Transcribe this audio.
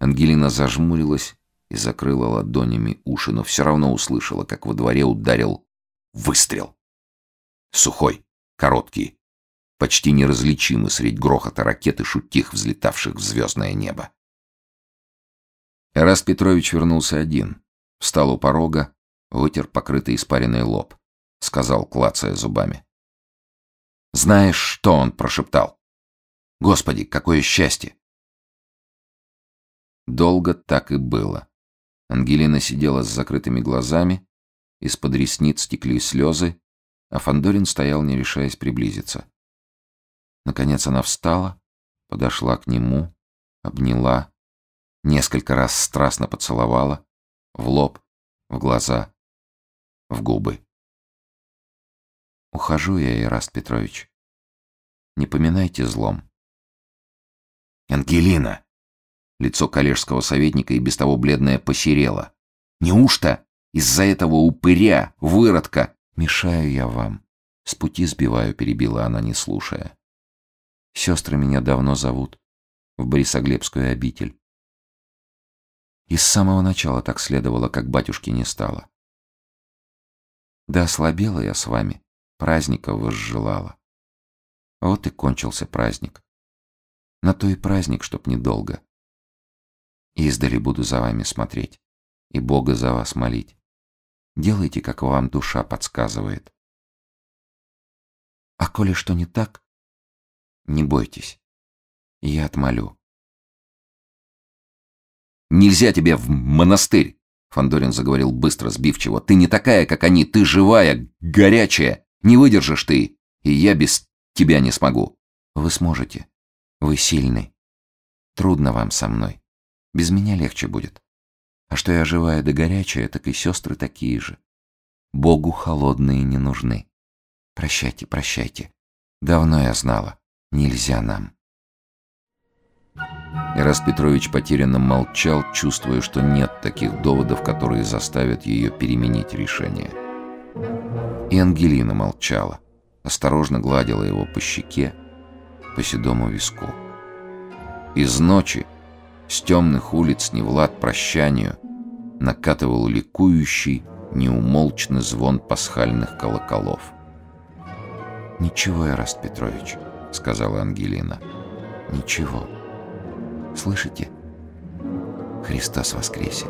Ангелина зажмурилась и закрыла ладонями уши, но все равно услышала, как во дворе ударил выстрел. Сухой, короткий, почти неразличимый средь грохота ракет и шутих, взлетавших в звездное небо. Эраст Петрович вернулся один. Встал у порога, вытер покрытый испаренный лоб. Сказал, клацая зубами. «Знаешь, что он прошептал? Господи, какое счастье!» Долго так и было. Ангелина сидела с закрытыми глазами, из-под ресниц текли слезы, а Фандорин стоял, не решаясь приблизиться. Наконец она встала, подошла к нему, обняла, несколько раз страстно поцеловала, в лоб, в глаза, в губы. «Ухожу я, Ираст Петрович. Не поминайте злом». «Ангелина!» Лицо коллежского советника и без того бледное посерело. «Неужто из-за этого упыря, выродка, мешаю я вам?» «С пути сбиваю», — перебила она, не слушая. «Сестры меня давно зовут. В Борисоглебскую обитель. И с самого начала так следовало, как батюшки не стало. Да ослабела я с вами, праздников возжелала. Вот и кончился праздник. На то и праздник, чтоб недолго. Издали буду за вами смотреть и Бога за вас молить. Делайте, как вам душа подсказывает. А коли что не так, не бойтесь, я отмолю. Нельзя тебе в монастырь!» Фандорин заговорил быстро, сбивчиво. «Ты не такая, как они, ты живая, горячая. Не выдержишь ты, и я без тебя не смогу». «Вы сможете. Вы сильный. Трудно вам со мной. Без меня легче будет. А что я живая да горячая, так и сестры такие же. Богу холодные не нужны. Прощайте, прощайте. Давно я знала. Нельзя нам». Ираст Петрович потерянно молчал, чувствуя, что нет таких доводов, которые заставят ее переменить решение. И Ангелина молчала, осторожно гладила его по щеке, по седому виску. Из ночи, с темных улиц Невлад прощанию, накатывал ликующий, неумолчный звон пасхальных колоколов. «Ничего, Ираст Петрович», — сказала Ангелина. «Ничего». Слышите? Христос воскресе!